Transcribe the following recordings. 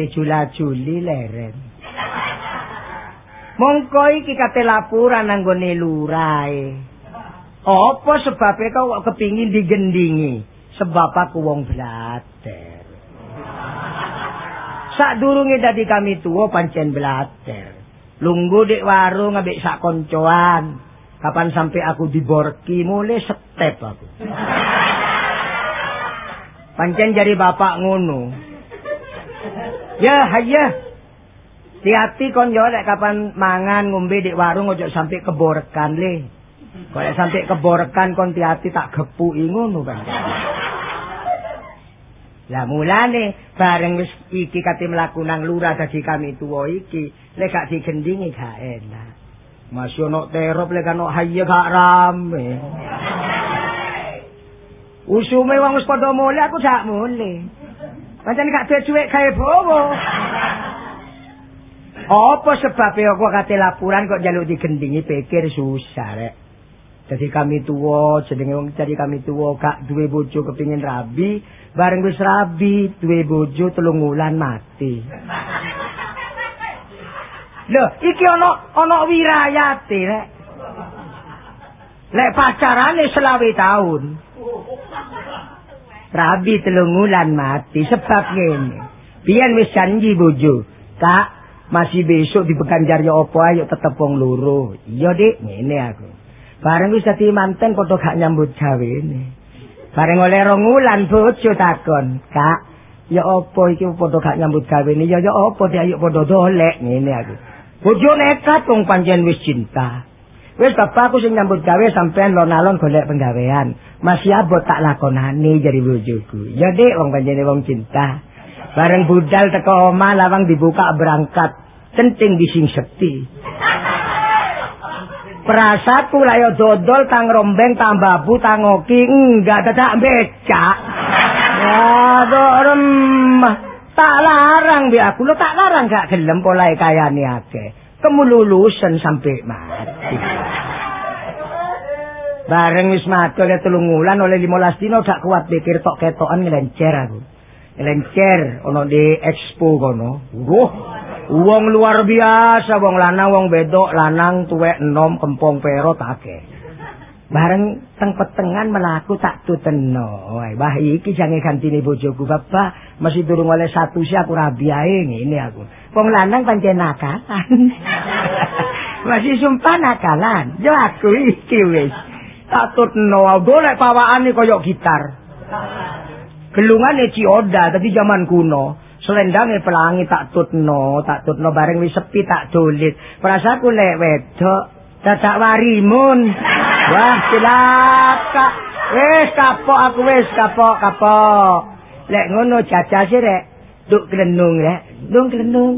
Kate jula-juli leren. Mongko iki kate laporan nanggone lurae. Apa sebabnya kau kepingin digendingi? Sebab aku wong blater. Sak durunge dadi kami tua pancen blater. Lunggu dek warung ngabik sak koncoan. Kapan sampai aku diborki mulai step aku. Pancen jadi bapak ngono. Ya, hayya. Hati-hati kon yo lek kapan mangan ngombe di warung ojo sampai keborekan le. Kalau sampai keborekan kon hati-hati tak gepuki ngono kan. Lah mulane bareng wis iki kate mlaku nang lurah dadi kami tuwa iki, lek gak digendingi gak enak. Masih ono terop lek ono haye gak rame. Usume wong wis padha mule aku gak mule. Pancen gak duwe dhuwit gawe bowo. Apa sebabnya aku kate laporan kok jaluk digendingi pikir susah rek. Jadi kami tua, jenenge wong jadi kami tua gak duwe bojo kepingin rabi, bareng wis rabi duwe bojo telung wulan mati. Lho, iki ana ana wirayate rek. Lek pacarane selawe tahun. Rabi telung wulan mati sebab ngene. Biyen wis janji bojo, Kak, masih besok di Pekanjar ya apa ayo tetep wong loro. Iya, Dik, ngene aku. Bareng wis dadi manten padha gak nyambut gawe ini. Bareng oleh rong wulan bojo takon, "Kak, ya apa iki padha gak nyambut gawe ini? Ya ya apa dia ayo padha dolek ngene aku." Bojo nekat wong panjen wis cinta. Wis bapakku sing nyambut gawe sampean lon-alon golek penggawean. Masih abot tak lakonane jadi bojoku. Ya dek wong panjene wong cinta. Bareng budal teko omah lawang dibuka berangkat. Centing bising sekti. Perasaku lah ya dodol tang rombeng tambah bu tang oki enggak dadak becak. Aduh remah. Tak larang bi aku lo tak larang gak gelem polahe kayane akeh. Kemululusan sampai mati. Bareng wis mati oleh telung wulan oleh 15 dino gak kuat pikir tok ketokan ngelencer aku. Ngelencer ono di expo kono. Wah, Wong luar biasa, wong lanang, wong bedok, lanang, tuwek, enom, kempong, pero, take. Bareng teng petengan melaku tak tuteno. Wah, iki jange ganti ni bojoku, bapak. Masih durung oleh satu sih aku rabiae ini aku. Wong lanang pancen nakalan. Masih sumpah nakalan. Yo aku iki wis. Tak tuteno, golek pawaan ni koyok gitar. Gelungan ni cioda, tapi zaman kuno. Selendange pelangi tak tutno, tak tutno bareng wis sepi tak dolit. Perasaku lek wedok dadak warimun. Wah, cilaka. Wis kapok aku wis kapok, kapok. Lek ngono jajal rek. Duk glenung rek. Dung glenung.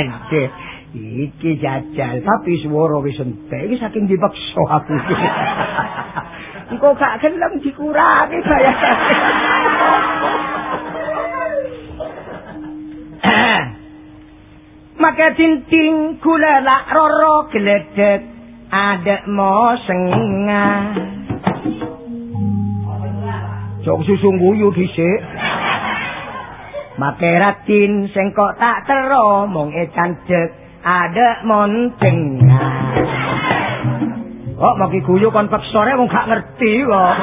Jadi, iki jajal tapi swara wis entek iki saking dipaksa aku. Engko gak gelem dikurangi bayar. Maka tinting kula lak roro geledek adek mo senga. Jok susu guyu dhisik. Make ratin sing kok tak tero mung ecan dek adek mon dengar. Kok maki guyu kon peksore wong gak ngerti kok.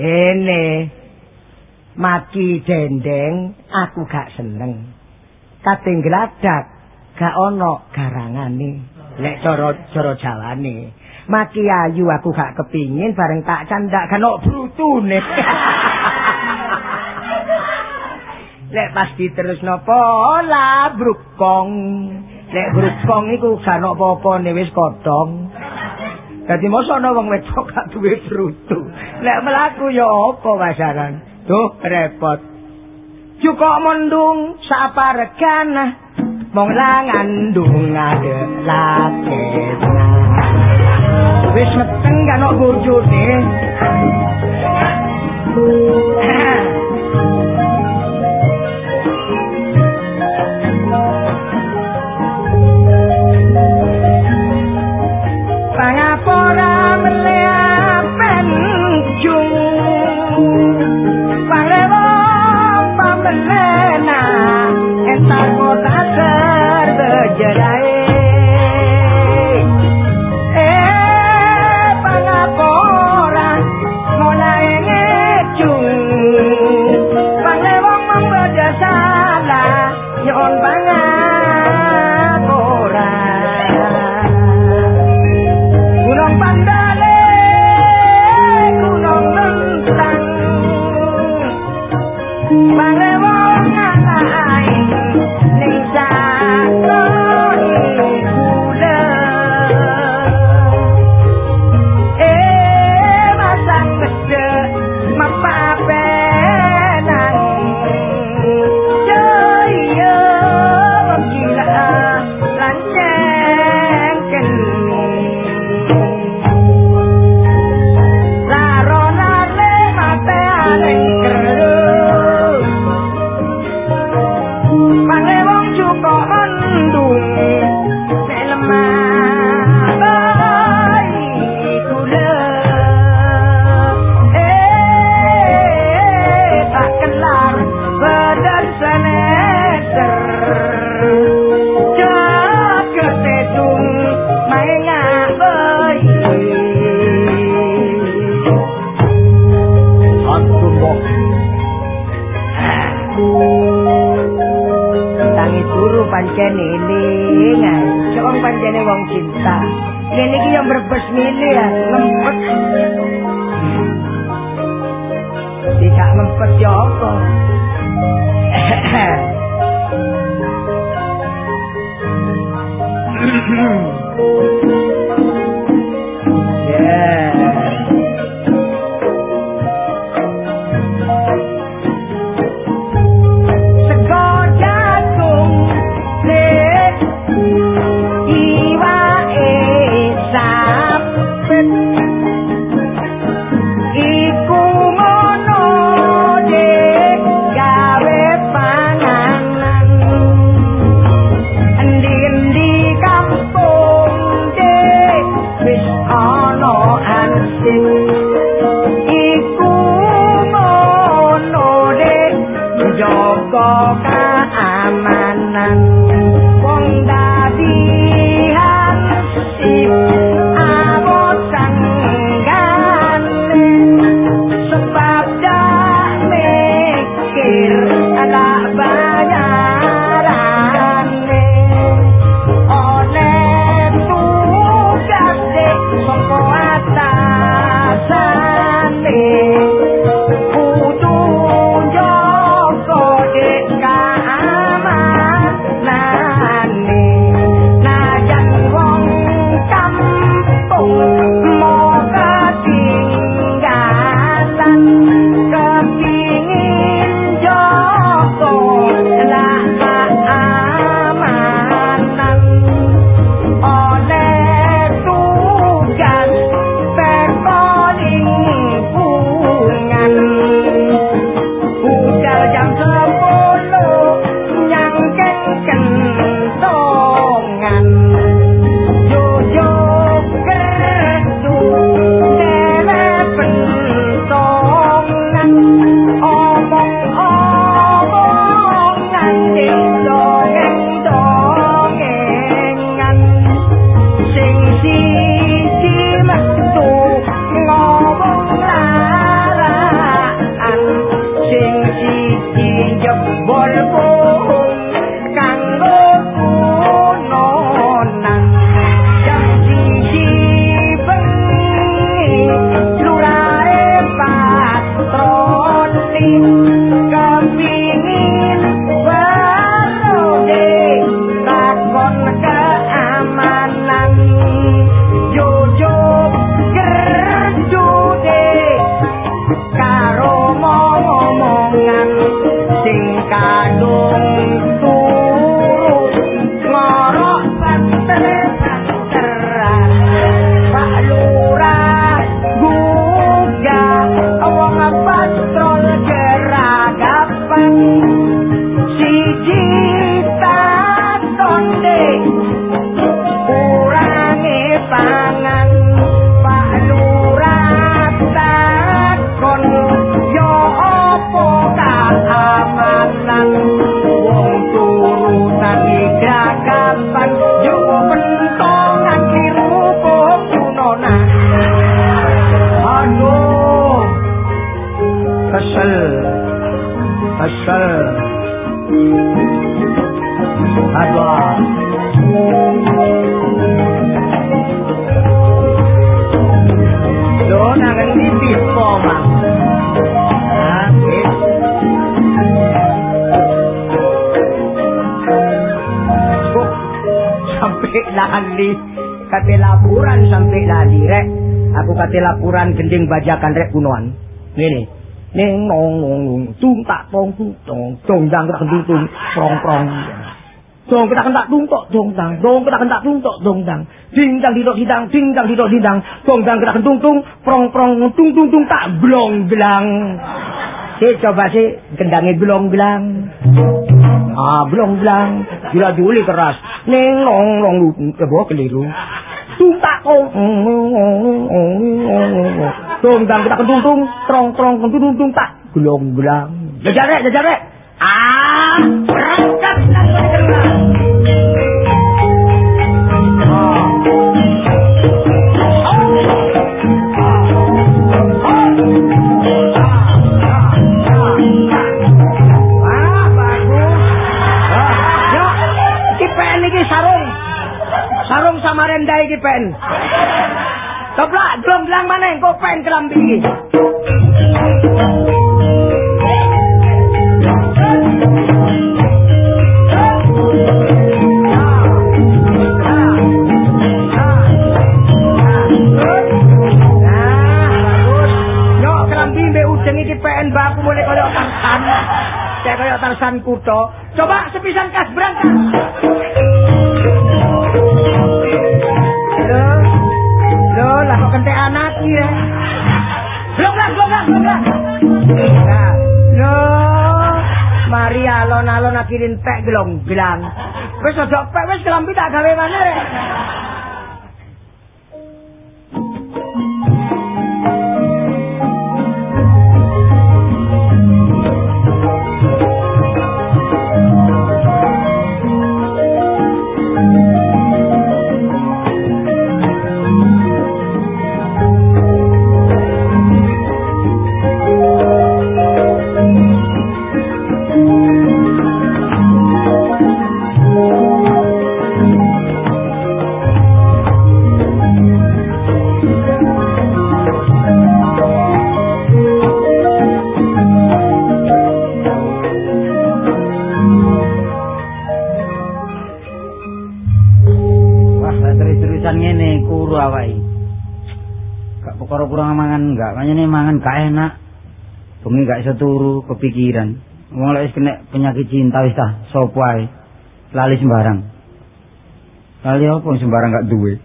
Ini maki dendeng aku gak seneng. Kating gladak gak ana garangane. Lek cara cara jawane. Maki ayu aku gak kepingin bareng tak candak ono brutune. Lek pasti terus nopo la brukong. Lek brukong iku gak ono apa-apa wis kodong dadi mosok ana wong wedok gak duwe brutu. Lek mlaku ya apa wasaran? Tuh repot Cukup mendung sapa mong langandung ade lakena wis meteng gak nok bojone Jedi Lali, kate laporan sampai lali, rek. Aku kate laporan gending bajakan rek kunoan. Nih ning nong nong nong. Tung tak tong tung tong. Tong dang tak tung tung. Prong prong. Dong kita kentak tung tok dong dang. Dong kita kentak tung tok dong dang. Ding dang didok didang ding dang didok didang dong dang kita kentung tung. Prong prong tung tung tung tak blong belang si coba si gendangnya blong belang ah blong belang gila diuli keras. Ning nong nong kebo keliru. Tung tak kong tung dang kita kentung tung trong trong kentung tung tak gelong gelang jajar rek jajar rek. Ah berangkat. Nak bergerak sarung sama rendai iki pen bilang mana yang kau pengen kelambi tarsan. Kayak kaya tarsan kuto. Coba sepisan kas berangkat. Kentek anak ya. Blok blok blok. Nah, loh. Mari alon-alon akhirin pek gelong bilang. Wis ojo pek wis kelambi tak gawe mana gak iso turu kepikiran. Wong lek kena penyakit cinta wis ta sapa ae? Lali sembarang. Lali apa sembarang gak duwe?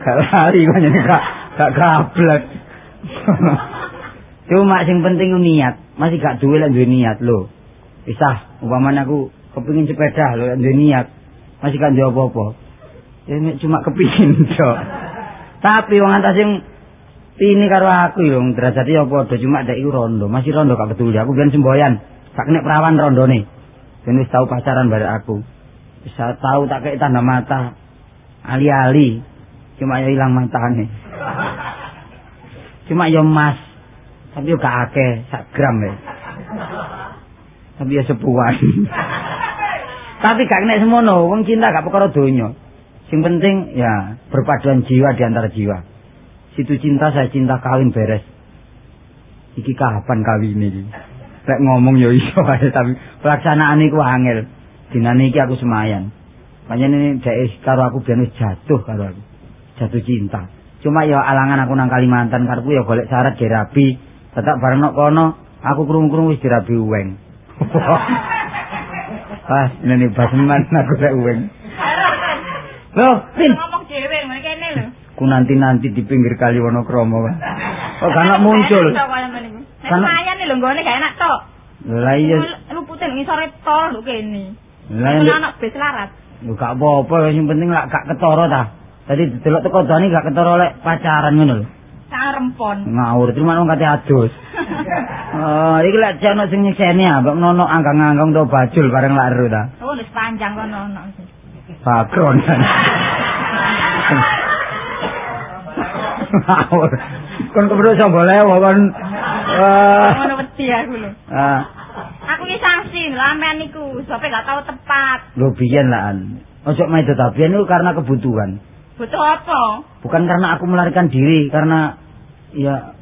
Gak lali kok nyene gak gak gablek. Cuma sing penting niat masih gak duwe lek duwe niat lho. Bisa umpamane aku kepingin sepeda lho lek duwe niat masih gak duwe apa-apa. Ini cuma kepingin cok. Tapi wong antas sing ini karo aku yo derajate ya padha cuma dek iku rondo. Masih rondo gak peduli. Aku biyen semboyan. Gak kena perawan rondone. Ben wis tau pacaran barek aku. Bisa tahu tak kayak tanda mata. Ali-ali. Cuma ya hilang matane. Cuma ya mas. Tapi yo gak akeh. Sak gram ya. Tapi ya sepuan. Tapi gak kena semono. Wong cinta gak perkara donya. Sing penting ya berpaduan jiwa di antara jiwa situ cinta saya cinta kawin beres. Iki kapan kawin ini lek ngomong ya iso ae tapi pelaksanaan iku angel. Dinane iki aku semayan. Panjen ini dhek karo aku biyen jatuh karo aku. Jatuh cinta. Cuma ya alangan aku nang Kalimantan karepku ya golek syarat dirabi tetap bareng nok kono aku krung-krung wis dirabi uweng. Pas ini basman aku lek uweng. Loh. Ngomong dhewe ngene lho. Ku nanti-nanti di pinggir kali Wonokromo kan. Oh, kan muncul. Kan lumayan nih lho nggone gak enak tok. Lah iya. Lu putih ngisore tol lho kene. Lah anak bis larat. Lu gak apa-apa sing penting lak gak ketara ta. Tadi delok teko dani gak ketara lek pacaran ngono lho. Sang rempon. Ngawur terima nang kate adus. Oh, iki lek jane sing nyekseni ambek nono anggang-anggang to bajul bareng lak ero ta. Oh, wis panjang kono ono. Bakron. Kon kebro sapa lewo kon Wah. Ngono wedi aku lho. Ah, Aku ki sanksi lamen niku, sebab gak tahu tepat. lho biyen lah. An. Ojo main tetap biyen itu karena kebutuhan. Butuh apa? Bukan karena aku melarikan diri, karena ya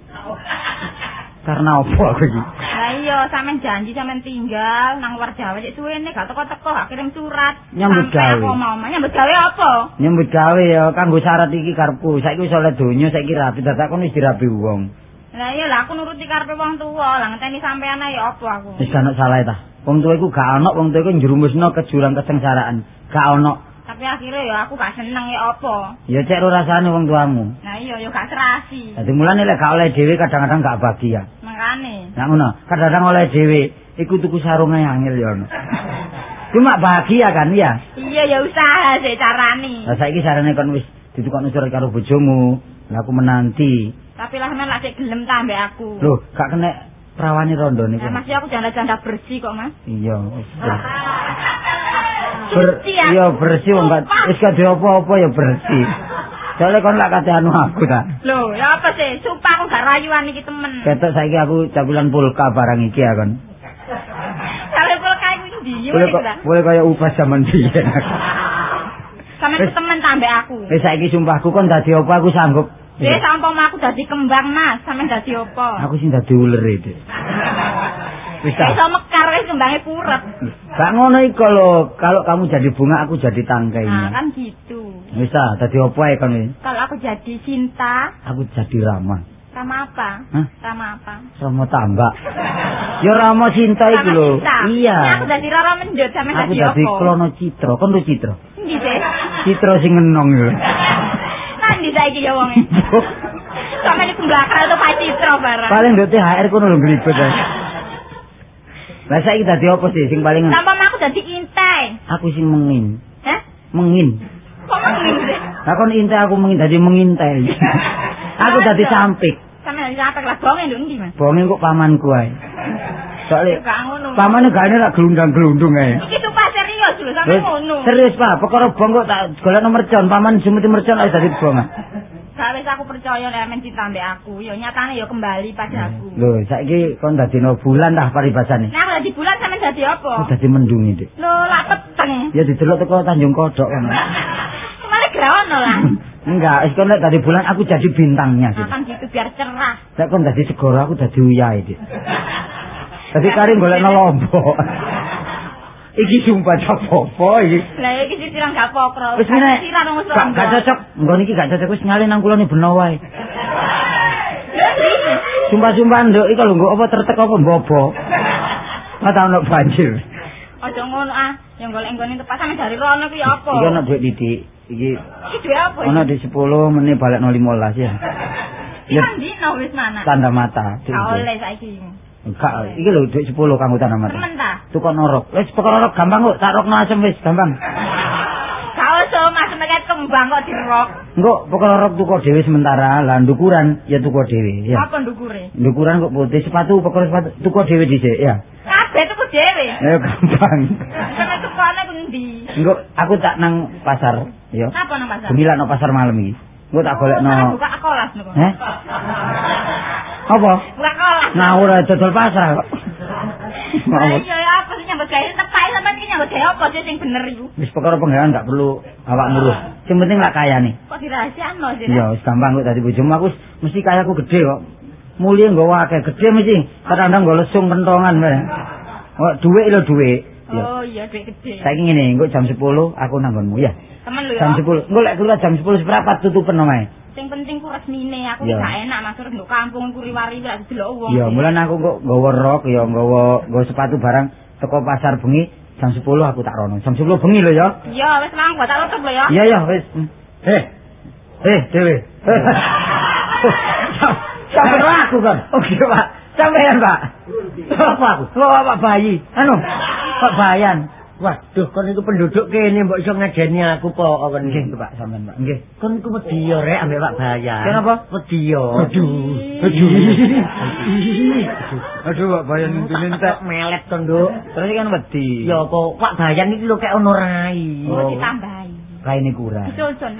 karena apa aku iki? Lah iya, sampean janji sampean tinggal nang luar Jawa cek suwene gak teko-teko gak kirim surat. Nyambut gawe. Aku mau nyambut gawe apa? Nyambut gawe ya kanggo syarat iki karepku. Saiki wis oleh donya, saiki rapi dadak kon wis dirapi wong. Lah iya lah aku nuruti karepe wong tuwa, lah ngenteni sampean ya apa aku. Wis ono salah ta. Wong tuwa iku gak ono, wong tuwa iku njerumusno ke jurang kesengsaraan. Gak ono. Tapi akhirnya ya aku gak seneng ya apa. Ya cek ro rasane wong tuamu. Nah iya ya gak serasi. Dadi mulane lek gak oleh dhewe kadang-kadang gak bahagia. Makane. Nah ngono, kadang-kadang oleh dhewe iku tuku sarung ae angel ya ono. Cuma bahagia kan ya. Iya ya usaha sih carani. Lah saiki sarane kon wis ditukokno surat karo bojomu. Lah aku menanti. Tapi lah men lak sik gelem ta ambek aku. Loh, gak kena prawane rondo niku. Nah, masih aku janda-janda bersih kok, Mas. Iya, wis. Ber, Suci aku. iya bersih wong gak Sumpah. wis gak apa-apa ya bersih. Soalnya kon lak kate anu aku ta. Loh, ya apa sih? Sumpah aku gak rayuan iki temen. Ketok saiki aku cakulan pulka barang iki ya kon. Kalau kalau kayak ndi? Boleh boleh kaya upah zaman biyen. Sampe Wis. temen ta ambek aku. Wis saiki sumpahku kon dadi apa aku sanggup. Dek sampo aku dadi kembang, Mas. Sampe dadi apa? Aku sing dadi uler iki. Wis. Iso mekar wis kembange puret. Gak ngono iku lho, kalau kamu jadi bunga aku jadi Nah, tangkainya. kan gitu. Wis ta, dadi apa ae kon iki? Kalau aku jadi cinta, Aku jadi Rama. sama apa? Hah? Sama apa? Rama tambak. Ya Rama cinta iku Sama lho. cinta. Iya. Ini aku dadi Rara Mendut, sampe Aku dadi? Krono Citra. Kon lu Citra. Endi sih? Citra sing ngenong yo. Nanti saiki ya wonge. Sampe di belakang atau Pak Citra barang. Paling nduk THR kono lho glibet ae. Lah saiki dadi apa sih sing paling Sampai aku dadi intai. aku sing mengin. Hah? Mengin. Lah kon intai aku mengin dadi mengintai. aku dadi sampik. Sampe dadi apa kelas bonge lho endi, Mas? Bonge kok pamanku ae. Soale pamane gak ora gelundang-gelundung ae. Iki sumpah serius lho, sampe ngono. Serius Pak, perkara bong kok tak golekno mercon, paman jumeti mercon ae dadi bong. Gak wis aku percaya nek men cinta ambek aku, ya nyatane ya kembali padaku. Lho, saiki kon dadi no bulan dah paribasane. Nek aku dadi bulan sampe dadi apa? Aku dadi mendung iki. Lho, lak peteng. Ya didelok teko Tanjung Kodok kan. Kemana grawono lah. Enggak, wis kon dadi bulan aku jadi bintangnya gitu. Akan gitu biar cerah. Lek kon dadi segoro aku dadi uyahe iki. Dadi kari golekno lombok. Iki sumpah apa iki. Lah iki sisiran gak pokro. Wis meneh. Sisiran wong Gak gak cocok. Nggon iki gak cocok wis nyale nang kulone beno wae. Sumpah-sumpah nduk iki lho nggo apa tertek apa mbobo. Ora ono banjir. Aja ngono ah, yang golek nggone tepat sampe dari rono kuwi apa? Iki ono duit didik. Iki Iki duwe apa? ono di 10 menit balik 015 ya. Iki kan dino wis mana? Tanda mata. Oleh saiki. Enggak, iki lho duit 10 kanggo tanda mata. Temen ta? Tukok norok. Wis perkara norok gampang kok, tak rokno asem wis gampang. Gak usah mas meket kembang kok dirok. Engko perkara rok tuku dhewe sementara, lah ndukuran ya tuku dhewe ya. Apa ndukure? Ndukuran kok putih sepatu perkara sepatu tuku dhewe dhisik ya. Kabeh tuku dhewe. Ayo gampang. Sampe tukane ku ndi? Engko aku tak nang pasar ya. Apa nang pasar? Gemilan nang pasar malam iki. Engko tak golekno. buka kelas niku. Heh? Apa? Ngawur ae dodol pasar kok. Ya apa sih nyambut gawe tepak sampean iki nyambut gawe apa sih sing bener iku? Wis perkara penggawean gak perlu awak ngurus. Sing penting lak kayane. Kok dirahasiakno sih? Ya wis gampang kok dadi bojomu aku mesti kayaku gede kok. Mulia nggawa akeh gede mesti. Kadang-kadang nggo lesung kentongan wae. Oh, dhuwit lho dhuwit. Oh iya duit gede. Saiki ngene, engko jam 10 aku nanggonmu ya. Temen lho Jam ya. 10. Engko lek kula jam 10 seprapat tutupen omahe. Sing penting ku resmine, aku Ya. gak enak masuk nduk kampung ku riwari lak delok wong. Ya, mulan aku kok nggawa rok ya nggawa nggawa sepatu barang teko pasar bengi jam 10 aku tak rono. Jam 10 bengi lho ya. Iya, wis mang tak tutup lho ya. Iya ya wis. Eh. Eh, Dewi. Sampai aku kan. Oke, Pak. Sampean, Pak. Apa aku? Bawa Pak bayi. Anu, Pak Bayan. Waduh, kon iku penduduk kene mbok iso ngajeni aku po kon Nggih, iki. Pak, sampean, Pak. Nggih. Kon iku wedi yo rek ambek Pak Bayan. Kenapa? Wedi yo. Aduh. Aduh. Aduh, Pak Bayan intine Tak melet kon, Nduk. Terus kan wedi. Ya apa Pak Bayan iki lho kek ono rai. Oh, Oh. ditambahi. kaine kurang. Disusun.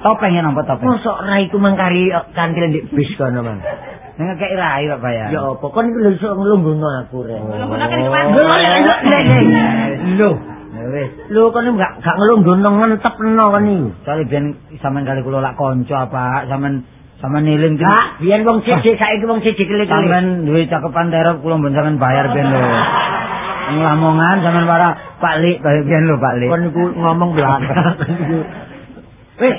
Topeng ya nampak topeng. Mosok rai ku mangkari kantil ndek bis kono, Mang. Nek ngekek rai kok bayan. Ya apa kon iku lho iso nglungguhno aku rek. Nglungguhno kene kewan. Lho. Ya wis. Lho kon gak gak nglungguhno ngentepno kon iki. Soale biyen sampean kali kula lak kanca apa sampean sampean niling ki. Kak, biyen wong sithik saiki wong sithik kele-kele. Sampean duwe cakepan terop kula mbon sampean bayar biyen lho. Ning Lamongan sampean para Pak Lik kaya biyen lho Pak Lik. Kon iku ngomong belakang. Wis,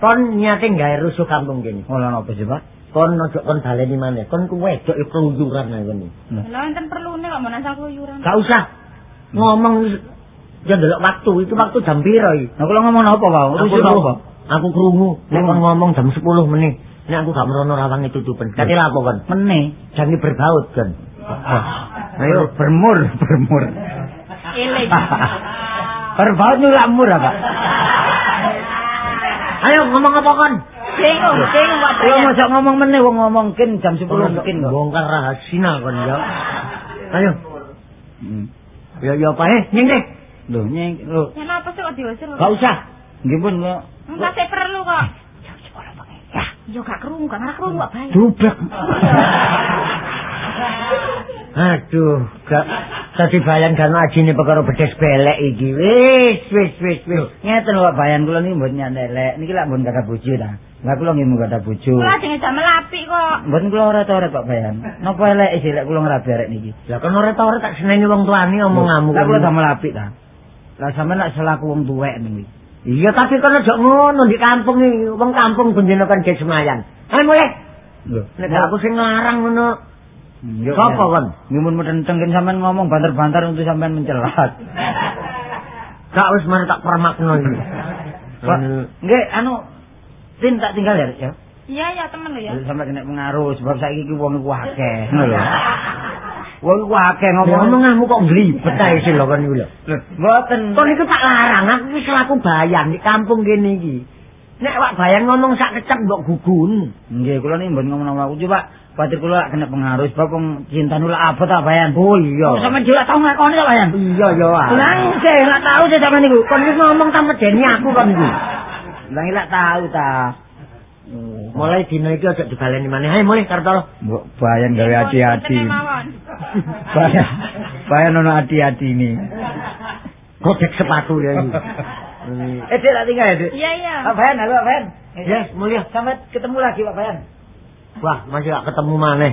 kon nyate gawe rusuh kampung kene. Ora napa sih Pak? Kon ojo kon baleni maneh. Kon ku wedok iku keluyuran ae kon. Lha enten perlune kok men asal keluyuran. Gak usah ngomong ya ndelok waktu itu waktu jam piro iki? Nah kula ngomong apa Pak? Aku apa? Aku krungu nek kon ngomong jam 10 menit. Nek aku gak merono rawange tutupen. Kate lha apa kon? Meneh. Jangan berbaut kan. Ayo bermur, bermur. Eling. Berbaut lak mur apa? Ayo ngomong apa kon? Bingung, bingung kok Kula bayan. mosok ngomong meneh wong ngomong kin jam 10 mungkin kok. Bongkar rahasia kon ya. Ayo. Hmm. Ya ya apa eh nyeng deh. Lho nyeng lho. Ya napa sih kok diusir? Gak usah. Nggih pun kok. Enggak saya perlu kok. Ya, yo gak krungu, gak ngarep krungu kok bayan. Dublek. Aduh, gak tadi bayan kan ajine perkara bedes belek iki. Wis, wis, wis, wis. Ngeten Pak Bayan kula niki mboten nyandelek. Niki lak mboten gadah bojo ta. Lah kula nggih mung gadah bojo. Kula jenenge jam melapi kok. Mboten kula ora tore Pak Bayan. Napa elek sih lek kula ngrabi arek niki? Lah kan ora tau ora tak seneni wong tuane omonganmu. Lah kula damel apik ta. Lah sampean lak selaku wong tuwek niki. Iya, tapi kan aja ngono di kampung iki. Wong kampung benjene kan ge semayan. Ayo mulai. Lho, Nek aku sing nglarang ngono. Sapa ya. kon? Ngimun metenteng kan sampean ngomong banter-banter untuk sampean mencelat. Gak wis mari tak permakno iki. Nggih anu Tin tak tinggal ya, ya. Iya, ya temen lho ya. Sampai kena pengaruh sebab saiki iki wong iku akeh. Ngono lho. Wong iku akeh ngomong. Ngomonganmu kok nglibet ae sih lho kon iku lho. Mboten. Kon iku tak larang, aku iki selaku bayan di kampung kene iki. Nek wak bayan ngomong sak kecap mbok gugun. Nggih, kula niki mboten ngomong aku coba Patir kula kena pengaruh sebab wong cinta nula apa ta bayan. Oh iya. Sampe juga tau ngakoni ta bayan. Iya ya. Lah sih lak tau sih sampean niku. kon iki ngomong ta medeni aku kon iki. Lah lak tau ta. Mulai dina iki aja dibaleni maneh. Ayo mulai kartolo. Mbok bayan gawe mawon. Bayan. Bayan ono hati-hati ini. Godek sepatu ya iki. Eh, Dik, tak tinggal ya, Dik. Iya, iya. Pak Bayan, halo Pak Bayan. Yes, mulia. Sampai ketemu lagi Pak Bayan. Wah, masih gak ketemu maneh.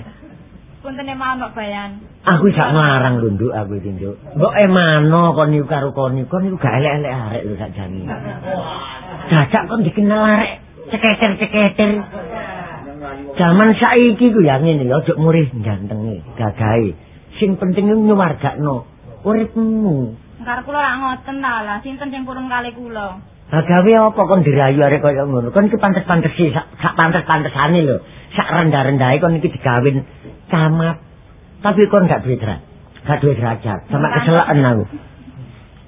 Punten mawon kok bayan. Aku gak nglarang lho, Nduk, aku iki, Nduk. Mbok emano kon niku karo kon niku, niku gak elek-elek arek lho sakjane. Dadak kon dikenal arek ceketer-ceketer. Zaman saiki ku ya ngene lho, ojo murih gantenge, gagahe. Sing penting nyuwargakno uripmu. Karep kula ra ngoten ta lah, sinten sing purun kali kula. Lah gawe apa kon dirayu arek kaya ngono? Kon iki pantes-pantes sih, sak sak pantes-pantesane lho. Sak rendah-rendahe kon iki digawin camat. Tapi kon gak duwe derajat. Gak duwe derajat. Sama keselakan aku.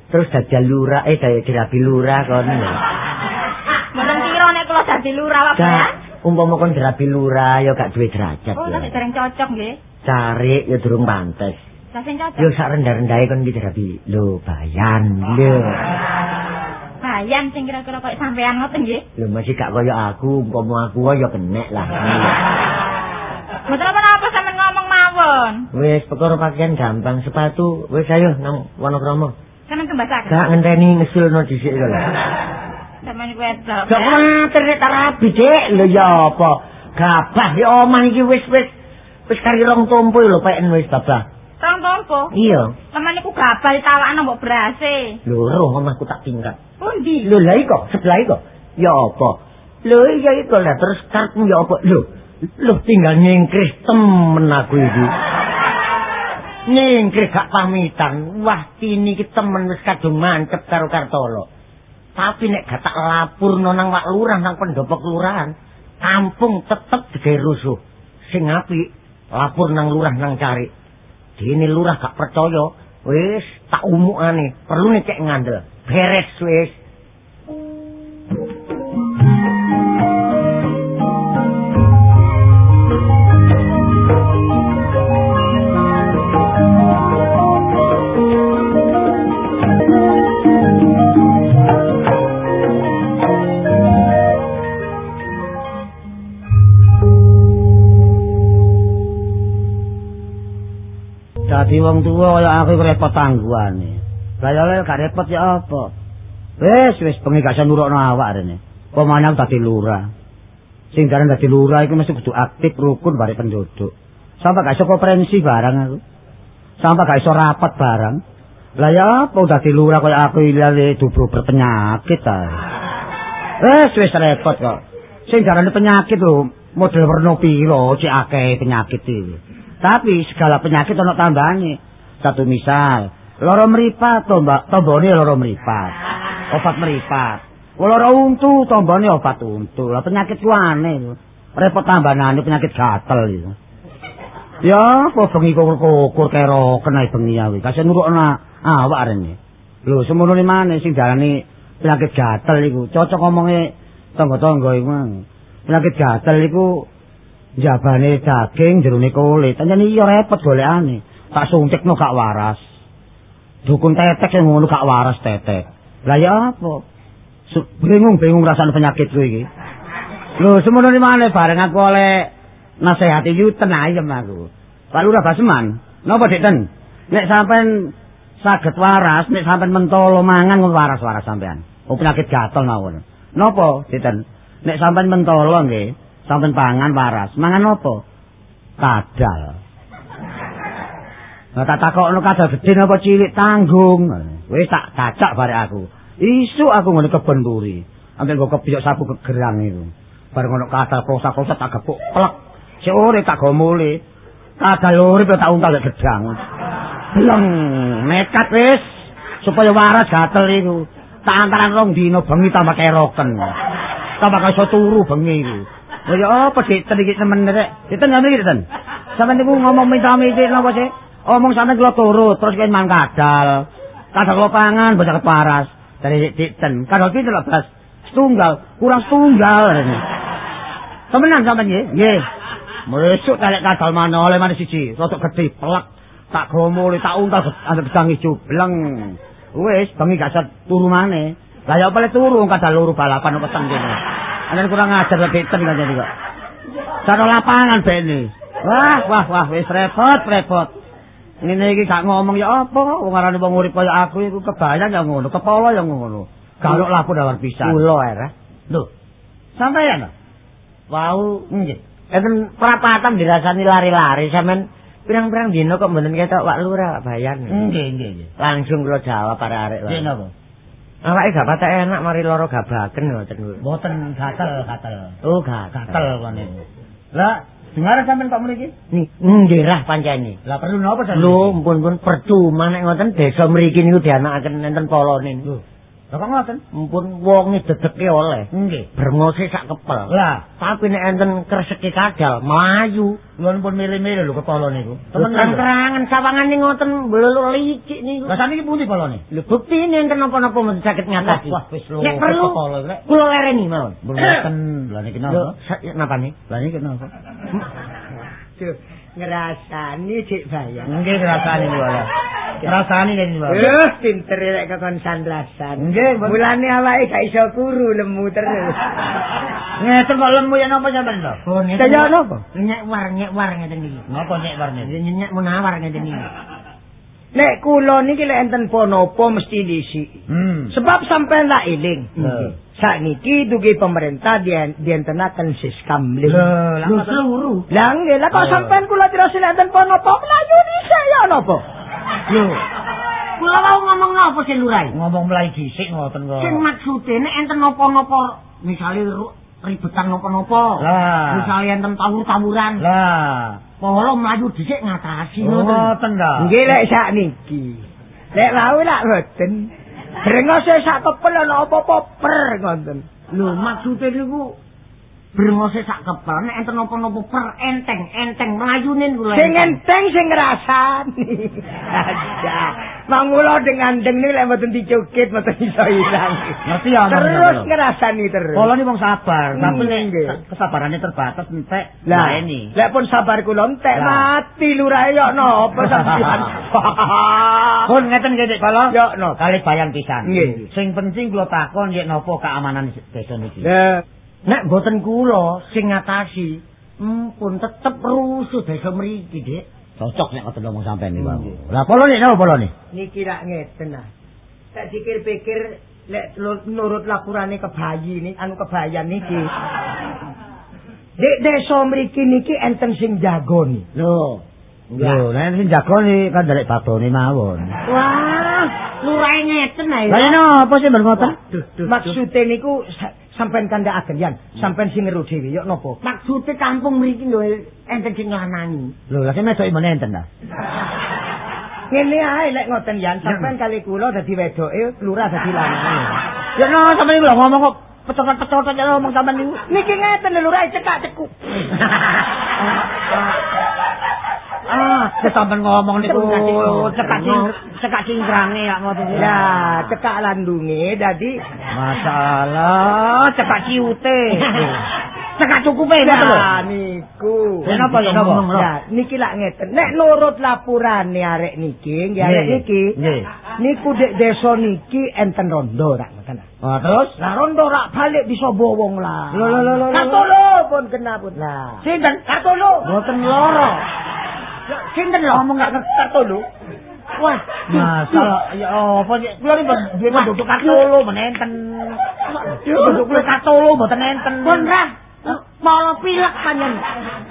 Terus dadi lurah, eh dadi dirabi lurah kon. Mboten kira nek kula dadi lurah Gak, Bayan. umpama kon dirabi lurah ya gak duwe derajat Oh, ya. tapi dereng cocok nggih. Cari ya durung pantes. Lah sing cocok. Yo sak rendah-rendahe kon iki dirabi lho bayan lho. Bayan sing kira-kira kok sampean ngoten nggih. Lho masih gak kaya aku, umpama aku ya kenek lah. Mboten apa-apa sampean ngomong mawon. Wis perkara pakaian gampang, sepatu wis ayo nang Wonokromo. Sampeyan kembasaken. Gak ngenteni ngesulno dhisik lho. Sampeyan iku wedok. Gak kuwatir nek tak rabi, Dik. Lho ya apa? Gabah di omah iki wis wis wis kari rong tompo lho peken wis babah. Tong tompo. Iya. Sampeyan iku gabal tawakno mbok berase. Lho roh omahku tak tingkat. Pundi? Lho lah iko, sebelah iko. Ya apa? Lho iya iko lah terus karepmu ya apa? Lho, lho tinggal nyingkrih temen aku iki. Nyingkrih gak pamitan. Wah, kini iki temen wis kadung mancep karo Kartolo. Tapi nek gak tak lapurno nang Wak Lurah nang pendopo kelurahan, kampung tetep digawe rusuh. Sing apik lapor nang lurah nang cari. Dene lurah gak percaya, wis tak umukane, perlu nek cek ngandel. Beres wis. Dadi wong tuwa kaya aku repot tangguhane. Lah lek gak repot ya apa? Wis wis bengi gak iso nurukno awak rene. Pemane aku dadi lurah. Sing daran dadi lurah iku mesti kudu aktif rukun bare penduduk. Sampai gak iso konferensi barang aku. Sampai gak iso rapat barang. Lah ya apa dadi lurah kaya aku ilale dubro berpenyakit ta. Wis wis repot kok. Sing darane penyakit lho model werna piro cek akeh penyakit iki. Tapi segala penyakit ana tambahane. Satu misal, lara mripat to, Mbak, tombone lara mripat. Obat mripat. Lara untu tombone obat untu. Lah penyakit ku aneh. Repot tambahane penyakit gatel iki. Ya, kok bengi kukur-kukur kero kena bengi awi. Kasih nurukna awak rene. Lho, semono ni maneh sing darani penyakit gatel iku. Cocok ngomonge tangga-tangga iku. Penyakit gatel iku jabane daging jerone kulit. Tanjen iya repot golekane. Tak suntikno gak waras. Dukun tetek sing ngono gak waras tetek. Lah ya apa? Bingung-bingung rasane penyakit kuwi iki. Lho, semono ni maneh bareng aku oleh nasihati yu ten ayem aku. Pak Lurah Baseman, napa Dik Ten? Nek sampean saged waras, nek sampean mentolo mangan waras-waras sampean. Oh penyakit gatel mawon. Napa Dik Ten? Nek sampean mentolo nggih, sampean pangan waras. Mangan napa? Kadal. Nah, tak takokno kadal gedhe napa cilik tanggung. Wis tak cacak bare aku. Isu aku ngene kebon mburi. Ambek nggo kepiyok sapu kegerang iku. Bareng ngono kadal posa-posa tak gepuk plek. Sore tak go mule. Kadal urip tak untal gedang. Bleng, nekat wis supaya waras gatel iku. Tak antaran rong dino bengi tambah keroken. Tambah kaya turu bengi iku. Lah ya apa dik ten iki temen rek. Diten ngene iki ten. Sampeyan niku ngomong minta-minta napa sih? Omong sampeyan kula turut terus kene mang kadal. Kadal kula pangan bocah keparas. Dari dik ten. Kadal iki lho Bas. Setunggal, kurang setunggal. Temenan sampeyan nggih? Nggih. Mesuk talek kadal mana oleh mana siji. Rodok gede pelak. Tak gomole tak untal ada gedang ijo bleng. Wis bengi gak turu. Lah ya boleh turu kadal loro balapan peteng kene. Ana kurang ajar kok diten kan jadi kok. Cara lapangan bene. Wah, wah, wah wis repot, repot. Ngene iki gak ngomong ya apa, wong arane wong urip kaya aku iku kebayang ya ngono, kepala ya ngono. Galuk lapu dawar pisan. Kula era. Lho. Sampeyan. Wau Nggih. enten prapatan dirasani lari-lari sampean pirang-pirang dino kok mboten ketok Pak Lurah bayan. Nggih, nggih, nggih. Langsung kula jawab para arek Nggih napa? Awake gak patek enak mari lara gabaken ngoten lho. Mboten gatel, gatel. Oh, Gatel kene. Lah, dengar sampean kok mriki? Nggih rah pancene. Lah perlu napa sampean? Lho, mpun-mpun percuma nek ngoten desa mriki niku dianakaken enten polone niku. Kok ngoten? Mpun wonge dedeke oleh. Nggih. Brengose sak kepel. Lah, Tapi nek enten kreseki kadal mlayu. nuwun pun milih-milih lho kepala niku. Terang-terangan sawangane ngoten blulu licik niku. Lah saniki pundi palane? Lho bukti ini enten napa-napa mesti saged ngatasi. Wah, wis lho. Nek perlu kepala rek. kula lereni mawon. Mboten, lah niki napa? sa- napa nih? Lah niki napa? Tuh, ngerasani cek bayang. Nggih rasane niku lah. Rasane niki niku. Eh, pinter rek kekon sandrasan. Nggih. Mulane awake gak iso kuru lemu terus. Ngeten kok lemu ya napa sampean lho? Oh, Kaya napa? Nyek war, nyek war ngeten iki. Napa nek warne? Nyek munawar ngeten iki. Nek kula niki lek enten ponopo mesti disi. Hmm. Sebab sampean tak eling. Hmm. Sakniki dugi pemerintah dien dientenaken siskamling. Lho, lah Lho, kok seluruh? Lah nggih, lah kok sampean kula dirasi lek enten ponopo mlayu dhisik ya napa? Lho, Kula mau ngomong napa sing lurai? ngomong mulai dhisik ngoten kok. Sing maksude nek enten napa-napa misale ribetan napa-napa. Lah. Misale enten tawur-tawuran. Lah, Polo mlayu dhisik ngatasi ngoten ta. Nggih lek sakniki. Lek lawe lak boten. Brengose sak kepel ana apa-apa per ngoten. Lho maksude niku brengose sak kepel nek enten apa-apa per enteng enteng mlayune kula. Sing enteng sing ngrasani. Aja. Mangula dengan deng niku lek mboten dicukit mboten iso ilang. Ngerti ya, Terus ngrasani terus. Kula ni wong sabar, tapi Hmm, nek nggih. kesabarane terbatas entek. Lah ini. Lek pun sabar kula entek mati lurae yo napa sampeyan. Pun ngeten nggih Kala. Yo napa. Kali bayan pisan. Sing penting kula takon yen napa keamanan desa niki. Nek boten kula sing ngatasi mpun tetep rusuh desa mriki, Dik. Cocok nek ngoten ngomong sampean Pak. Lah polo nek napa polo nih? Niki rak ngeten nah. Tak pikir-pikir lek nurut laporane kebayi ini anu kebayan niki. Dek desa mriki niki enten sing jago nih. Lho. Lho, nek sing jago nih kan dari batone mawon. Wah, lurae ngeten ae. Lah yen apa sih ben ngoten? Maksude niku sampean kandhakaken yan, sampean sing ngeru dhewe yo napa? Maksude kampung mriki lho enten sing nglanangi. Lho, lah sing medoki men enten ta? Ngene ae lek ngoten yan, sampean kali kula dadi wedoke, lurah dadi lanang. Ya no, sampeyan iku lho ngomong kok pecot-pecot ngomong sampean niku. Niki ngeten lho lurah cekak cekuk. Ah, sampeyan ngomong niku cekak sing cekak sing range ya ngoten. Ya, cekak landunge dadi masalah cekak ciute. Cekak cukupe ngoten lho. Ya niku. Ya napa ya napa? Ya, niki lak ngeten. Nek nurut lapurane arek niki, nggih arek niki. Niku dek desa niki enten rondo rak ngoten. Oh, terus Lah rondo rak balik bisa bowong lah. Lho, lho, lho, lho. Kartolo pun kena pun. Lah. Sinten? Kartolo. Mboten loro. Sinten lho ngomong gak ngerti Kartolo. Wah, Masalah ya apa sih? Kula iki dhewe duduk katolo menenten. Duduk kula katolo mboten enten. pun rah. Malah pilek panjen.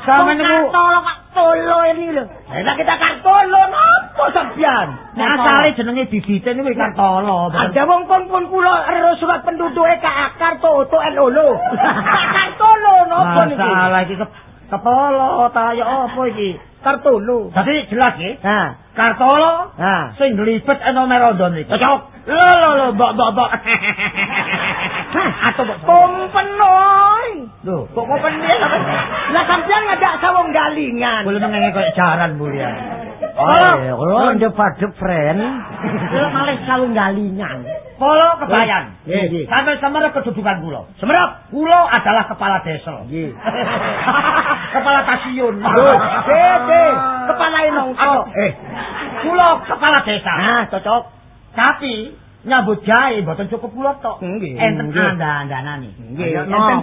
Sampeyan niku- Kartolo Kartolo ini lho. Lah kita Kartolo napa sampean? Nek asale jenenge bibite niku katolo. Ada wong pun pun kula ero surat penduduke ka akar to to lolo. Kartolo napa niku? Masalah iki ke kepolo ta ya apa iki? Kartolo. Dadi jelas iki. Nah, Kartolo nah. sing glibet ana merondo niku. Cocok. Lho lho lho mbok mbok mbok. Atau kompen oi. Lho, kok kok piye Lah sampean ngajak sawung galingan. Kulo mengene koyo jaran mulia. Oh, kulo ndep-ndep friend. Kula malih sawung galingan. Polo kebayan. Nggih, nggih. Sampai semerap kedudukan kula. Semerap, kula adalah kepala desa. Nggih. kepala stasiun. Dede, kepala nongko. Eh, kula kepala desa. Nah, cocok. Tapi nyambut jahe mboten cukup kula tok. Enten Nggih. anda-andanane. Nggih, Enten enten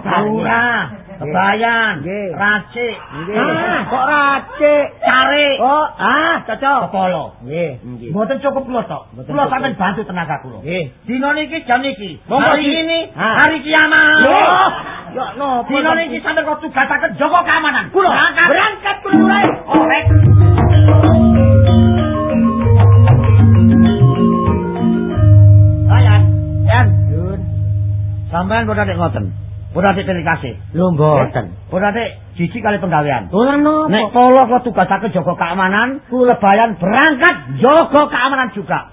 Nggih. racik. Ah, kok racik. cari. Oh, ah, cocok. Kepala. Nggih. Mboten cukup kula tok. Kula sampeyan bantu tenaga kula. Nggih. Dino niki jam niki. Monggo, hari ini Ah. hari kiamat. Loh, ya no, Dino niki sampeyan kok tugataken jaga keamanan. Kula berangkat. berangkat kula mulai. Orek. Ayan, Yan. Sampeyan kok nek ngoten. Ora nek kasih. Lho mboten. Ora nek jijik kali penggawean. Ora napa. Nek kok tugasake jaga keamanan, ku lebayan berangkat jaga keamanan juga.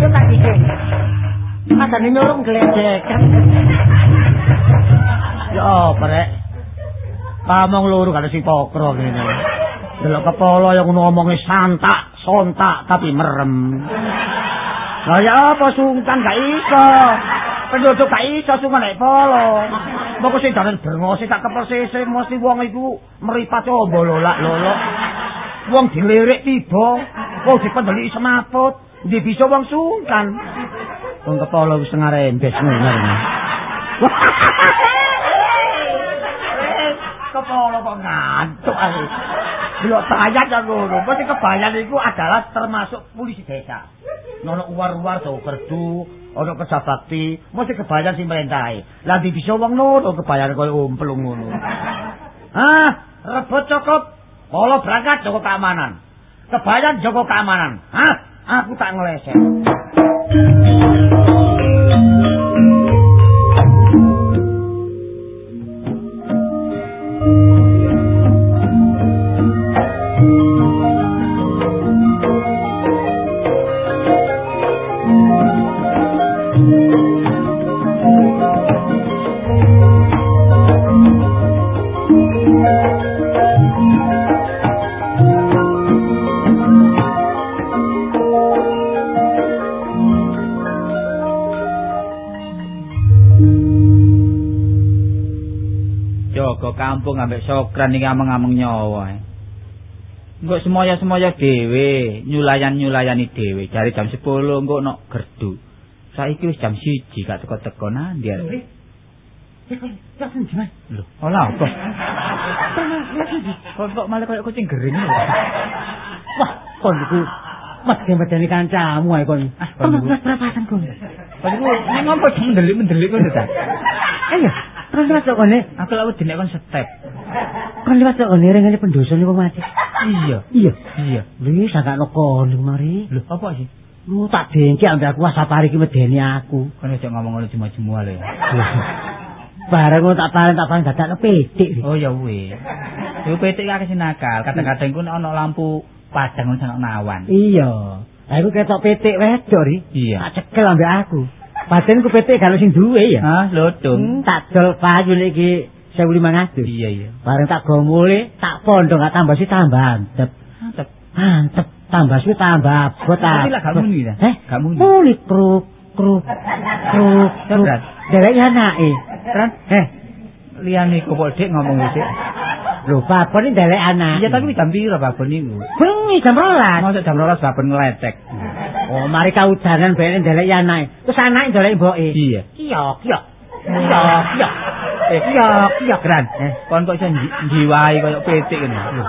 Yo tak iki. Adane nyurung gledekan. Ya apa rek? Pamong loro kan si pokro ngene. Delok kepala yang ngomonge santak, sontak tapi merem. Lah ya apa sungkan gak iso. Penduduk gak iso sungkan nek polo. Moko sing dalan brengose tak kepersese mesti wong iku meripat coba lolak lolok. Wong dilirik tiba, wong dipendeli semaput, ndi bisa wong sungkan. Wong kepala wis tengah rembes ngono. kepala kok ngantuk ae. Delok bayat ya ngono. Mesti kebayan iku adalah termasuk polisi desa. Nono uwar-uwar to kerdu, ono kerja bakti, mesti kebayan sing merintahi. Lah di bisa wong ngono kebayan koyo umplung ngono. Ah, rebut cukup. Polo berangkat jaga keamanan. Kebayan jaga keamanan. Hah? Aku tak ngeleset. Kampung ambek sokran iki ameng-ameng nyawa. Engko semoya-semoya dhewe, nyulayan-nyulayani dhewe. Jare jam 10 engko nok gerdu. Saiki wis jam 1 gak teko-teko nandi arek. Ya Mas. Lho, ora apa? Kok kok malah koyo kucing gering lho. Wah, kon iku medhe-medheni kancamu ae kon. Kon wis berapaan kon? Kok iku ning ngopo mendelik-mendelik ngono ta? Ayo, terus masuk kene. Aku lak wedi nek kon step. Kon liwat kok ngene ngene pendosa niku mati. Iya. Iya. Iya. Wis sakno kon mari. Lho, apa sih? Lu tak dengki ambek aku wasapari ki medeni aku. Kon aja ngomong ngono cuma-cuma lho. Bareng ngono tak paling tak paling dadakno petik. Oh ya wis. Yo petik akeh sing nakal. Kadang-kadang ku nek ana lampu padang ngono sangat nawan. Iya. Lah iku ketok petik wedok ri. Iya. Tak cekel ambek aku. Padahal ku petik kalau sing duwe ya. Hah, lodong. Hmm, tak dol payu iki 1500. Iya, iya. Bareng tak gomule, tak pondong gak tambah sih tambah antep. Mantep. Antep tambah sih tambah abot Tapi lah gak muni ta? Eh, Gak muni. Muni kruk kruk kruk. kruk. Berat. Derek anake. Ran, Eh, liyane kok Dik ngomong iki. Lho babon iki derek anak. Iya, tapi jam piro babon niku? bengi jam 12. Mosok jam 12 babon ngeletek. Oh, mari kaudanan bene derek anake. Terus anake derek mboke. Iya. Kiyok, kiyok. Kiyok, kiyok. Eh, Kiyok, kiyok. Kran, Eh, kon kok iso njiwai koyo petik ngono.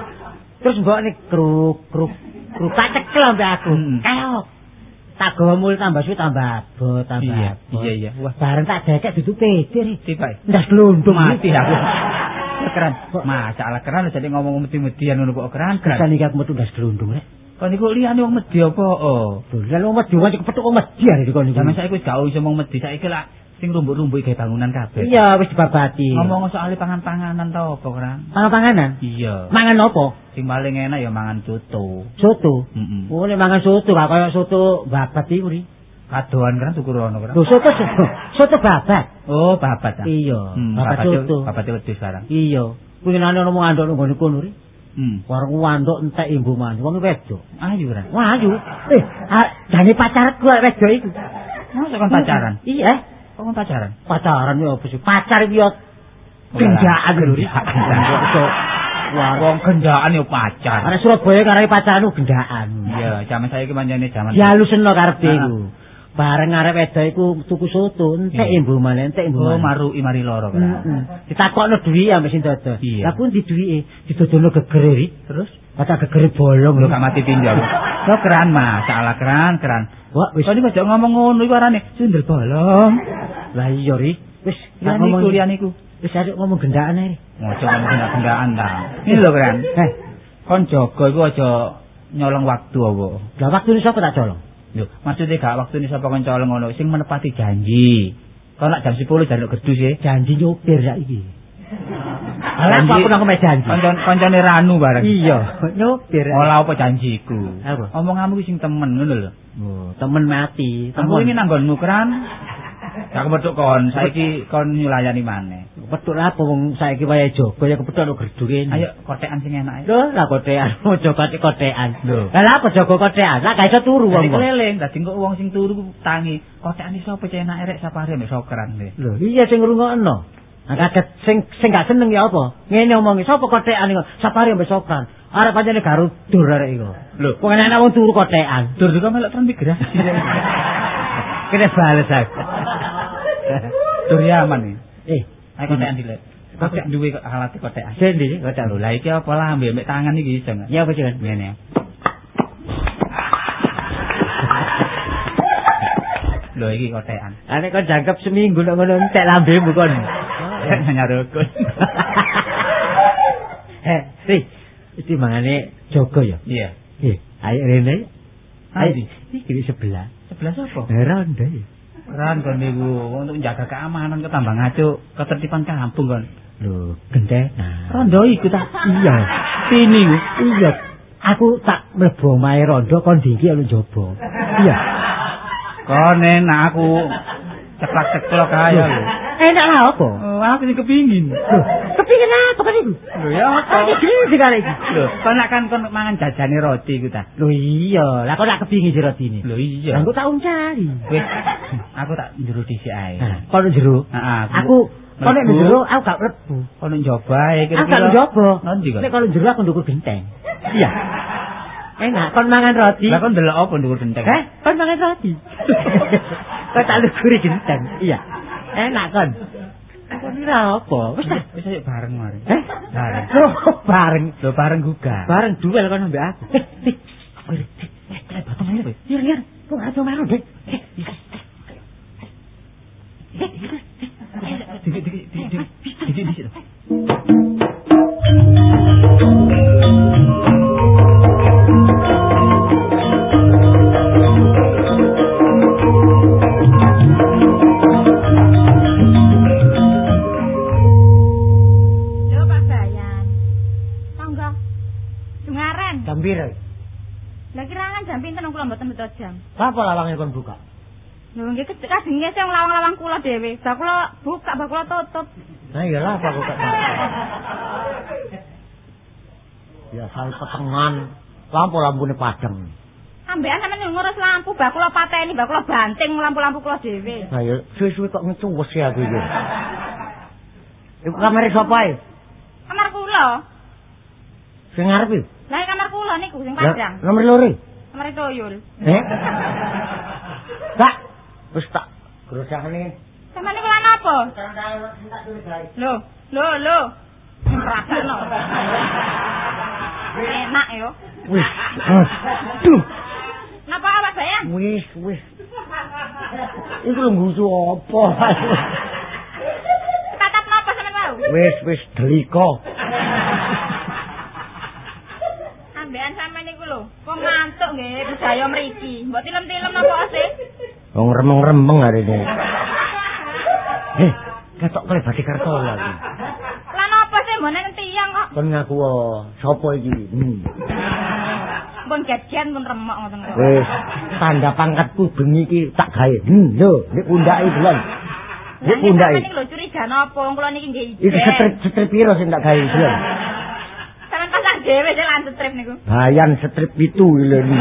terus mbok nek kruk kruk kruk tak cekel ambek aku. Hmm. Tak gawa mul tambah suwi tambah abot, tambah Iya, abot. iya, iya. Wah, Bareng tak dekek dudu pede ri. tiba. Ndas glundung Mati aku. Keren. Masalah keren jadi ngomong medi-median ngono kok keren keren. iki aku metu ndas glundung rek. Kon iku liyane wong medi apa? Oh. Dolan wong medhi wong kepethuk wong medhi arek kon iki. Zaman saiki wis gak iso ngomong medi, saiki lak sing rumbuk-rumbuk gawe bangunan kabeh. Iya, wis dibabati. Ngomong soal pangan-panganan ta apa, Kran? pangan-panganan. Iya. Mangan apa? Sing paling enak ya mangan soto. Soto. Heeh. Oh, nek mangan soto gak kaya soto babat iku ri. Kadoan kan tuku rono kan. Lho soto soto, soto babat. Oh, babat ta. Iya, Hmm, babat babat soto. Babat wedhus sekarang. Iya. Kuwi nane ono ngandok nang kono ri. Hmm. Warung wandok entek imbu man. Wong wedok. Ayo, Kran. Wah, ayu. Eh, ah, jane pacarku wedok iku. Masa kon pacaran? Iya. Kok pacaran? pacaran ya apa sih? Pacar iki yo gendaan lho ri. Gendaan. Wah, Wong gendaan yo pacar. arek Surabaya karep pacaran ku gendaan. Iya, zaman saiki manjane zaman. Dialusno karepe Ah. iku. Bareng arek wedok iku tuku soto, entek imbu man, entek imbu Oh, maruki mari loro kan. Ditakokno duwi ambek sing dodol. Lah kuwi duwike didodono gegere ri. Terus Kata gegere bolong lu gak mati pinjol. Yo keran Mas, salah keran, keran. Wah, wis. Kok iki aja ngomong ngono iku arane sundel bolong. Lah iya ri. Wis, iku, ngomong liyan iku. Wis ayo ngomong gendaan ae. ri. Ngojo ngomong gendaan ta. Ini lho keran. Eh, Kon jaga iku aja nyolong waktu apa. lah waktu ini sapa tak colong? Lho, maksudnya gak waktu ini sapa kon colong ngono, sing menepati janji. Kok nak jam 10 jaluk gerdu sih. Janji nyopir saiki. Alah aku pernah ngomong janji. Koncone ranu bareng. Iya, nyopir. Olah apa janjiku? Omonganmu ki sing temen ngono lho. Oh, temen mati. Aku ini nanggonmu keran. Gak kepethuk kon, saiki kon nyulayani maneh. Petuk lah apa wong saiki wayahe Joko ya kepethuk lo gerdure. Ayo kotekan sing enak. Lho, lah kotean, ojo kotek kotean. Lho. Lah apa Joko kotean? Lah gak iso turu Wong kok. keliling, dadi kok wong sing turu tangi. Kotekan iso apa enak erek sapare mek sokeran deh. Lho, iya sing ngrungokno. Kaget sing sing gak seneng ya apa? Ngene omongi, sapa kotekan iku? Sapari mbek sokran. Arep pancene garudur arek iku. Lho. Wong enak wong turu kotekan. Dur juga melok transmigrasi. Kene bales aku. Dur ya aman. Eh, Ayo kotekan dilek. Kotek duwe kok alat kotekan. sendi kotek Lho, lah iki apa lah ambek mek tangan iki iso? Ya apa sih? Ngene. Lho iki kotekan. Ane kon jangkep seminggu nek ngono entek lambemu kon. Nyarukun. Eh, Ri. Iki mangane Joko ya. Iya. Eh, ayo rene. Ayo iki di sebelah. Sebelah sapa? Ronda ya. Kon niku untuk menjaga keamanan ketambah ngaco ketertiban kampung kon. Lho, gentenan. Rondo iku ta. Iya. Sini. Iya. Aku tak mlebu omahe Rondo kon dingki ono jaba. Iya. Kon enak aku ceklak-ceklok aja lho. Enak lah apa? Oh, aku sing kepingin. Lho, kepingin apa kan iku? Lho ya Apa apa? iki sekali iki? Lho, kon nak kan kon mangan jajane roti iku ta. Lho iya, lah kok nak kepingin sira dini. Lho Lah iya. engko tak uncari. Wis, aku tak njero dhisik ae. Nah, kono jero. Heeh. Aku kono nek Mlebu. jero aku gak mlebu. kono njoba ae Aku gak njobo. Nanti kok. Nek kono jero aku ndukur genteng. Iya. Enak, kon mangan roti. Lah kon ndelok apa ndukur genteng? Eh, kon mangan roti. Kok tak lukuri genteng. Iya. Enak kon. Kok ora apa? Wis ta, Wis ayo bareng mari. Eh? Bareng. Loh, bareng. Lho bareng gugah. Bareng duel kan ambek aku. Eh, eh. Kowe eh, eh, kaya batang ae kowe. Yer yer. Kok ora meru, Dik. Eh, iya. Dikit dikit dikit dikit. Dikit Apa lawange kon buka? Lho nggih kadenge sing lawang-lawang kula dhewe. Bak kula buka, bak kula tutup. Nah iyalah apa kok tak. Ya sal petengan. Lampu lampune padang. Ambekan sampeyan ngurus lampu, bak kula pateni, bak kula banting lampu-lampu kula dhewe. Nah ya suwe-suwe kok ngecuwes ya aku iki. Iku kamare sapa ae? Kamar kula. Sing ngarep iki? Lah kamar kula niku sing Lah, padang. Nomor loro. Kamar toyul. Eh? Tak. Wis tak grosakne. Sampeyan niku lan apa? Lho, lho, lho. Ngrasakno. Enak yo. Wis. Aduh. Napa Pak Bayan? Wis, wis. Iku lho ngusu apa? Tatap napa sampeyan wau? Wis, wis deliko. Ambekan sampeyan niku lho. Kok ngantuk nggih budaya mriki. Mbok tilem-tilem napa sih? Wong remeng-remeng ini. Heh, ketok kelebati kartola iki. Lan apa sih mbok nang tiyang kok? Kon ngaku oh, sapa iki? Hmm. Pun gajian pun remok ngoten kok. Wis, tanda pangkatku bengi iki tak gawe. Hmm, lho, nek pundake delon. Nek pundake. Niku lho curiga napa? Wong kula niki nggih Iki setrip setrip piro sing tak gawe delon? Dhewe sing lan strip niku. Bayan setrip itu lho ni.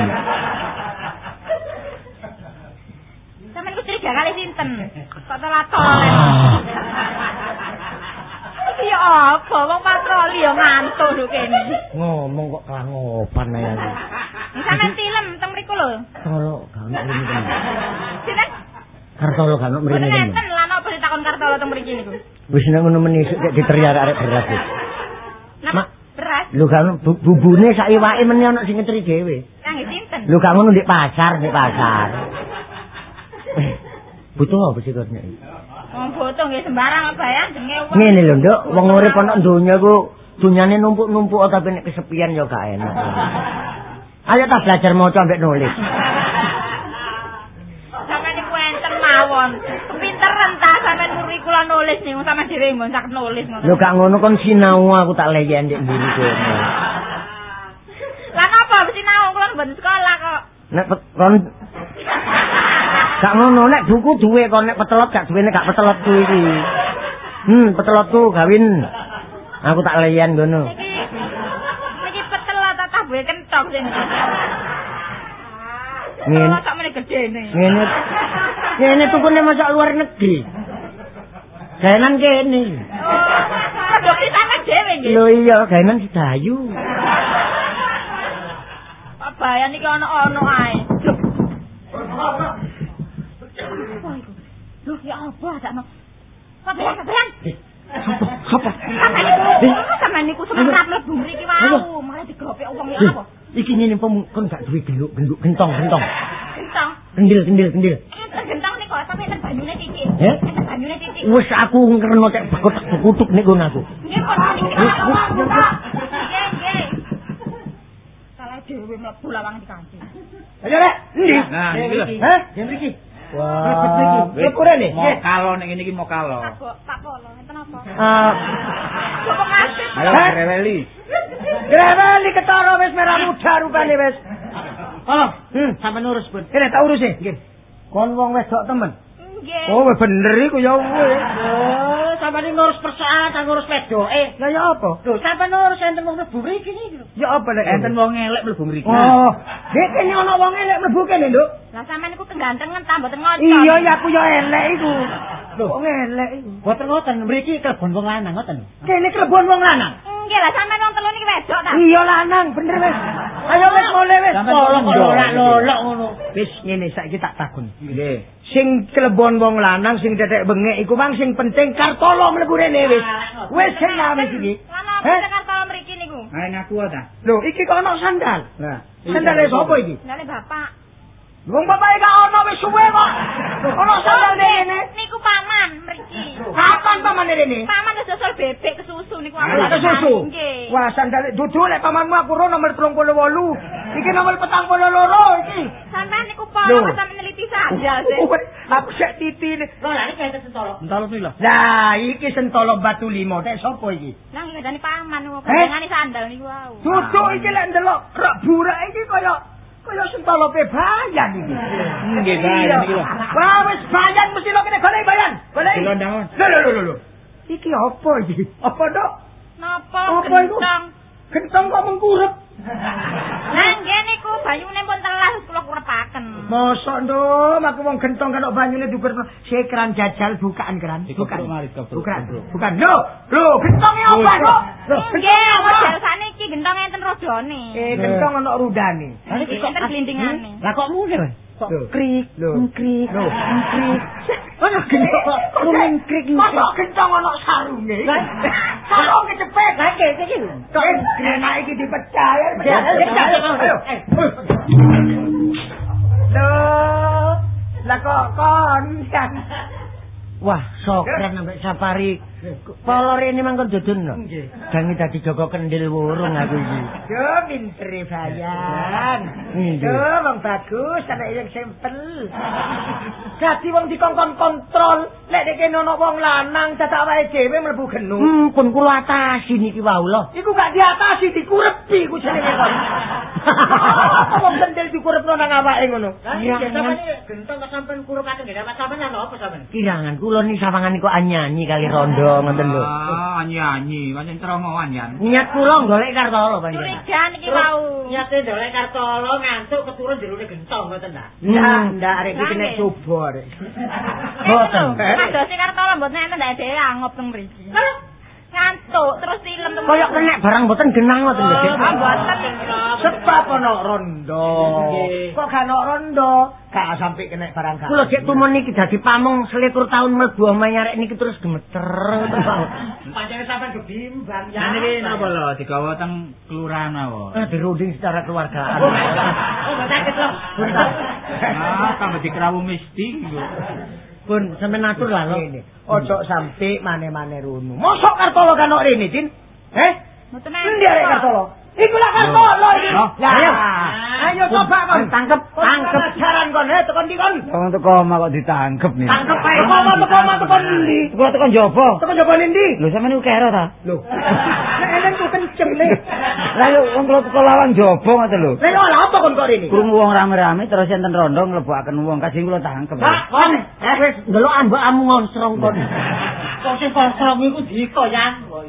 Sampeyan niku curiga kali sinten? Kok telaton. Ah. Ya apa wong patroli ya ngantuk lho kene. Ngomong kok kelangopan ae aku. Sampeyan tilem teng mriku lho. Tolo gak ono mrene. temen. Sinten? Kartolo gak ono mrene. Mboten temen. enten lan apa ditakon kartolo teng mriki niku. Wis nek ngono menisuk kek diteriak arek beras. Mak. Lho gak bu- bubune sak iwake meni ono sing ngetri dhewe. Kangge sinten? Lho gak ngono di pasar, di pasar. Eh, Butuh apa sih nek? Wong foto nggih sembarang apa ya jenenge wong. Ngene lho, Nduk, wong urip ana donya ku dunyane numpuk-numpuk tapi nek kesepian ya gak enak. Ayo tak belajar maca ambek nulis. Sampeyan niku enten mawon. Kepinteran ta sampeyan kurikula nulis niku sama dhewe mbon sak nulis. Lho gak ngono kon sinau aku tak leyen ndek mburi kono. Lah napa mesti naung kula mboten sekolah kok. Nek kon Gak ngono nek buku duwe kon nek petelot gak duwe nek gak petelot ku iki. Hmm, petelotku gawin. Aku tak leyen ngono. Niki niki petel tatah buwe kentok sing. Ngene. Meneh gedene. Ngene. Ngene tukune masak luar negeri. Gaenan kene. Oh, produksi sampe dhewe nggih. Lho iya, gaenan sedayu. Pak Bayan iki ana-ana ae. Loh, ya apa? Pak Bayan, Pak Bayan. Sapa? Sampeyan niku, niku semerap mlebu mriki wau, malah digopek wong ya apa? Iki ngene pom kon gak duwe genduk-genduk gentong gentong. Gentong. Kendil kendil kendil. Enten gentong niku sampe enten banyune titik. Wis aku ngreno cek bekotak bekutuk nek ngono aku. Nggih, nggih. Salah dhewe mlebu lawang dikanthi. Ayo rek, endi? Nah, iki lho. Hah? Yang mriki. Wah, lepure nih. Mau kalo nek ngene iki mau kalo. Pak Pak Polo, enten apa? Ah, Coba ngasih. Ayo Hah? reweli. greweli ketara wis merah muda rupane wis. Oh, Hmm, sampe nurus, Bun. Ini tak urus Nggih. Kon wong wedok temen. Nggih. Oh, wis bener iku ya wis. Oh, sampe ini ngurus persoalan, tak ngurus wedoke. Lah ya apa? Lho, sampe nurus enten wong mlebu mriki lho. Ya apa lek Enten wong elek mlebu mriki. Oh, nek kene ana wong elek mlebu kene, Nduk. Lah sampean niku kegantengan ta mboten ngocok. Iya, ya aku ya elek iku. Lho, wong elek iku. Boten ngoten, mriki klebon wong lanang ngoten. Kene klebon wong lanang. Nggih lah sampean wong telu niki wedok ta. Iya lanang, bener wis. Ayo wis mulai wis. Tolong ndolok. lolok ngono. Wis ngene saiki tak takon. Nggih. Sing klebon wong lanang sing tetek bengek iku mang sing penting kartolo mlebu rene wis. Wis sing wis iki. Heh? apa kartu mriki niku? Ayo ngaku ta. Lho, iki kok ana sandal. Lah, Sandale sapa iki? Ndale bapak. Wong bapake gak ana wis suwe kok. Ana sandal rene. Paman mriki. Kapan paman rene? Paman wis dosol bebek kesusu niku. Ala kesusu. Nggih. Wah, sandal dudu lek pamanmu aku ro nomor 38. Iki nomor 42 iki. Sampeyan niku Lho. pola sampe neliti sandal sih. Aku sik titi. Lho, lah iki kaya sentolo. Entalo pila? Lah, iki sentolo batu limo. Tek sapa iki? Nang ngandani paman niku Eh? kandhangane sandal niku wau. Dudu iki lek ndelok rak burak iki kaya kaya sentolo pe bayan iki. Nggih, bayan iki lho. Wah, wis bayan mesti lo kene golek bayan. Golek. Lho lho lho lho. Iki apa iki? Apa, Dok? Napa Apa iku? Gentong kok mengkurep. Lah nggih niku banyune pun telas kula kurepaken. Mosok ndom, aku wong gentong kan banyune dukur se keran jajal bukaan keran. Dikepruk. Bukan. Bukan. Lho, lho, gentongnya apa, Dok? Lho, Nggih, apa? model saniki gentong enten rodone. Eh, gentong ana rudane. Niki enten glindingane. Lah kok Mas? Kok krik, krik, krik. Ana gentong kok mengkrik. Kok gentong ana sarunge? Sarung kecepet. Lah iki iki. Kok grenak iki dipecah. Lho, lah kok kon kan. Wah, sokren sampai safari. Polor ini mangkon dudun no. Nggih. Gangi dadi Joko Kendil wurung aku iki. Yo pintere bayan. Yo wong bagus, anak yang sampel. Dadi wong dikongkon kontrol, lek dek kene ana wong lanang dadak awake dhewe mlebu genu. Hmm, pun kula atasi niki wau lho. Iku gak diatasi dikurepi ku jenenge kon. Apa wong kendel dikurepno nang awake ngono? Iya, gentong kok sampean kurupaken nggih, apa sampean ana apa sampean? Kirangan kula ni sawangan niku anyanyi kali rondo ngoten lho. Ah, anyi-anyi, pancen terongoan yan. Niat kula golek kartolo panjenengan. Curiga niki wau. Nyate ndolek kartolo ngantuk keturun jerone gentong ngoten ta? Hmm. Ya, ndak arek iki kena coba arek. Boten. Kados sing kartola mboten enten ndak dhewe angop teng mriki. Ngantuk terus silem teng. Kayak kena barang boten genang ngoten lho. Dik. Ah, mboten. Sebab ana rondo. Kok gak ana rondo? Gak sampe kena barang gak. Kula cek tumun niki dadi pamong selikur tahun mlebu omahe nyarek niki terus gemeter pancen sampean kebimbang ya. Niki napa lho digawa teng kelurahan apa? Ah, dirunding secara keluargaan. Oh, gak sakit loh. Ah, tambah dikerawu mesti iku. Pun sampe natur lah lho. Ini, ojo sampe mane-mane runu. Mosok kartolo kan kok rene, Din? Eh? Mboten Endi arek kartolo? Iku lah kartolo iki. Loh, Lah, ayo. ayo coba kon. Tangkep, tangkep. Jaran kon, eh, tekan di kon. Wong teko omah kok ditangkep nih. Tangkep ae. Kok mau teko omah tekan ndi? Kula tekan jopo. Tekan jaba ndi? Lho sampeyan niku kero ta? Lho. Nek enen ku kenceng le. Lah yo wong kula teko lawang jopo ngoten lho. Lah lha apa kon kok rene? Krungu wong rame-rame terus enten rondo mlebokaken wong kasih kula tangkep. Pak, kon, eh, wis ndelok ambakmu ngonsrong kon. Kok sing iku diko ya.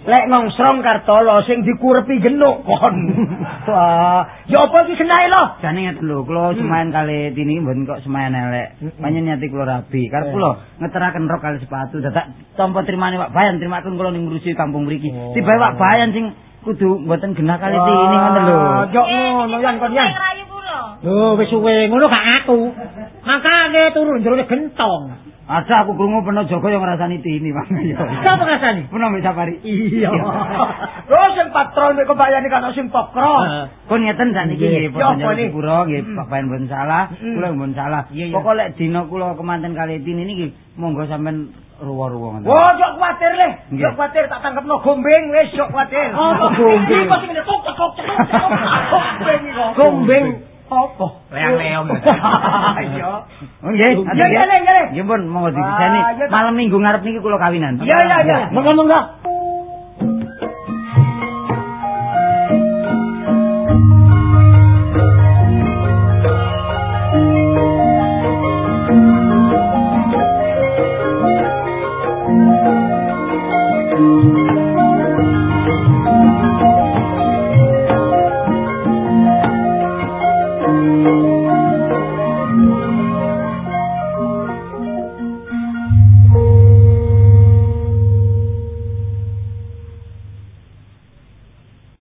Lek ngongsrong kartolo sing dikurepi genuk kon. Wah, ya apa iki senae lo? Jane ngeten lho, kula semayan kali tini mboten kok semayan elek. Panjen niati kula rabi. Karep kula ngeteraken rok kali sepatu dadak tampa trimane Pak Bayan trimaken kula ning ngurusi kampung mriki. Tibae Pak Bayan sing kudu mboten genah kali tini ngoten lho. Yo ngono yan kon yan. Kula. Lho wis suwe ngono gak aku. Makane turun jerone gentong. Ada aku krungu peno Joko yang ngrasani tini Pak. Sapa ngrasani? Peno mbek safari. Iya. Lho sing patrol mek kebayani kan sing pokro. Kon ngeten sakniki Nggih. nggih ini? sepuro nggih Pak Bayan mboten salah, Mm. kula mboten salah. Iya, iya. Pokok lek dina kula kemanten kali tini niki monggo sampean ruwa-ruwa ngoten. Oh, jok kuatir le. Jok kuatir tak tangkepno gombeng wis jok kuatir. Oh, gombeng. Iki kok sing ngene tok tok tok tok. Gombeng iki kok. Gombeng. Apa? Leong-leong. Iya. Nggih, iya, iya, iya. Nggih pun monggo tak- Malam Minggu ngarep niki kula kawinan. Iya, iya, iya. Monggo monggo.